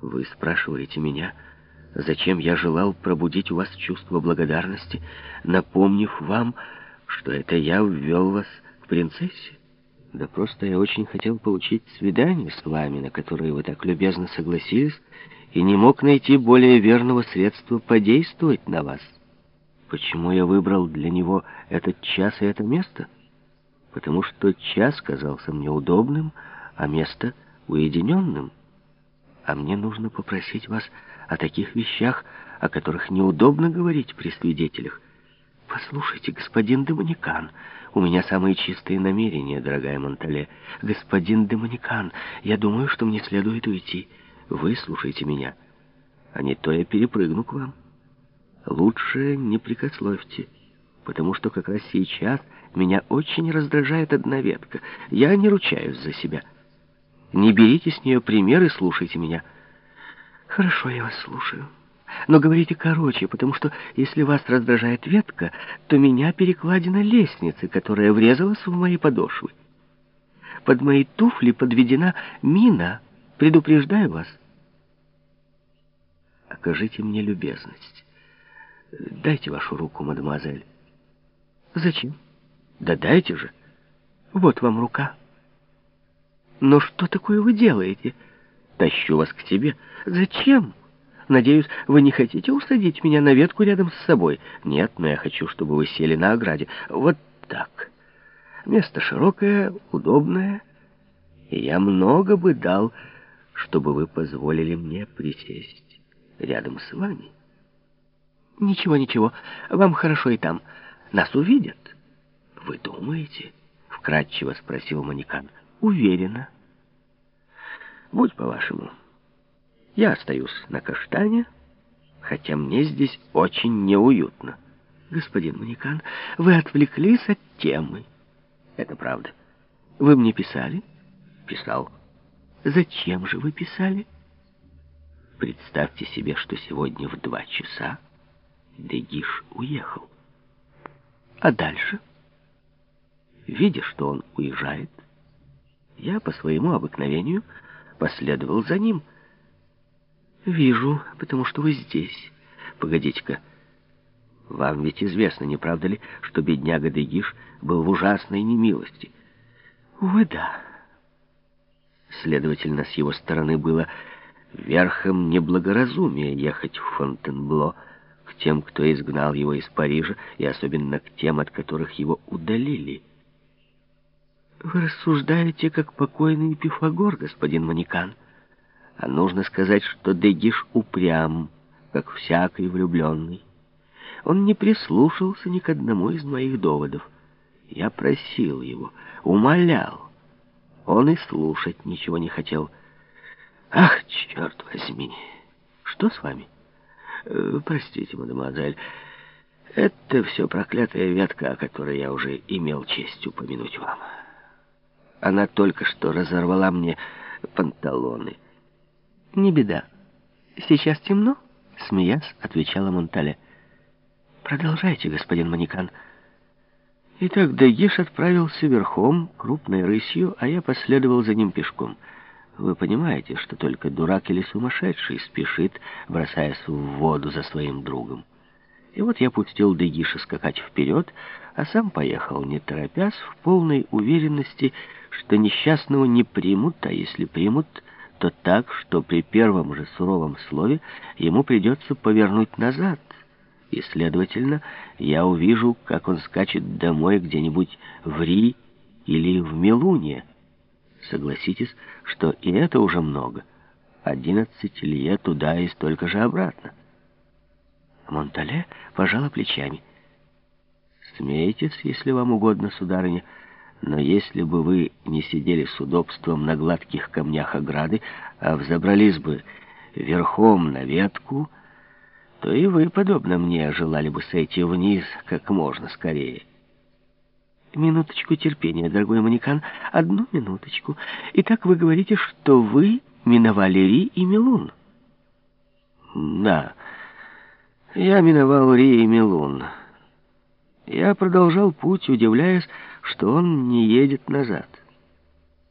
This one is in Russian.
Вы спрашиваете меня, зачем я желал пробудить у вас чувство благодарности, напомнив вам, что это я ввел вас к принцессе? Да просто я очень хотел получить свидание с вами, на которое вы так любезно согласились, и не мог найти более верного средства подействовать на вас. Почему я выбрал для него этот час и это место? Потому что час казался мне удобным, а место уединенным. А мне нужно попросить вас о таких вещах, о которых неудобно говорить при свидетелях. Послушайте, господин Доминикан, у меня самые чистые намерения, дорогая Монтале. Господин Доминикан, я думаю, что мне следует уйти. Вы слушайте меня, а не то я перепрыгну к вам. Лучше не прикословьте, потому что как раз сейчас меня очень раздражает одна ветка. Я не ручаюсь за себя. Не берите с нее пример и слушайте меня. Хорошо, я вас слушаю. Но говорите короче, потому что если вас раздражает ветка, то меня перекладина лестницы, которая врезалась в мои подошвы. Под мои туфли подведена мина. Предупреждаю вас. Окажите мне любезность. Дайте вашу руку, мадемуазель. Зачем? Да дайте же. Вот вам рука. Но что такое вы делаете? Тащу вас к себе. Зачем? Надеюсь, вы не хотите усадить меня на ветку рядом с собой? Нет, но я хочу, чтобы вы сели на ограде. Вот так. Место широкое, удобное. И я много бы дал, чтобы вы позволили мне присесть рядом с вами. Ничего, ничего, вам хорошо и там. Нас увидят. Вы думаете? Вкратчиво спросил Манекан. Уверена. Будь по-вашему. Я остаюсь на каштане, хотя мне здесь очень неуютно. Господин Манекан, вы отвлеклись от темы. Это правда. Вы мне писали? Писал. Зачем же вы писали? Представьте себе, что сегодня в два часа Дегиш уехал. А дальше? Видя, что он уезжает, я по своему обыкновению последовал за ним. Вижу, потому что вы здесь. Погодите-ка. Вам ведь известно, не правда ли, что бедняга Дегиш был в ужасной немилости? Увы, да. Следовательно, с его стороны было верхом неблагоразумия ехать в Фонтенбло, к тем, кто изгнал его из Парижа, и особенно к тем, от которых его удалили. Вы рассуждаете, как покойный Пифагор, господин Манекан. А нужно сказать, что Дегиш упрям, как всякий влюбленный. Он не прислушался ни к одному из моих доводов. Я просил его, умолял. Он и слушать ничего не хотел. Ах, черт возьми! Что с вами? Э, простите, мадемуазель, это все проклятая ветка, о которой я уже имел честь упомянуть вам. Она только что разорвала мне панталоны. Не беда. Сейчас темно, смеясь, отвечала Монтале. Продолжайте, господин Манекан. Итак, Дагиш отправился верхом, крупной рысью, а я последовал за ним пешком. Вы понимаете, что только дурак или сумасшедший спешит, бросаясь в воду за своим другом. И вот я пустил Дегиша скакать вперед, а сам поехал, не торопясь, в полной уверенности, что несчастного не примут, а если примут, то так, что при первом же суровом слове ему придется повернуть назад, и, следовательно, я увижу, как он скачет домой где-нибудь в Ри или в Милуне. Согласитесь, что и это уже много. Одиннадцать лье туда и столько же обратно. Монтале пожала плечами. «Смейтесь, если вам угодно, сударыня, но если бы вы не сидели с удобством на гладких камнях ограды, а взобрались бы верхом на ветку, то и вы, подобно мне, желали бы сойти вниз как можно скорее». «Минуточку терпения, дорогой манекан, одну минуточку. Итак, вы говорите, что вы миновали Ри и Милун?» «Да». Я миновал Ри и Милун. Я продолжал путь, удивляясь, что он не едет назад.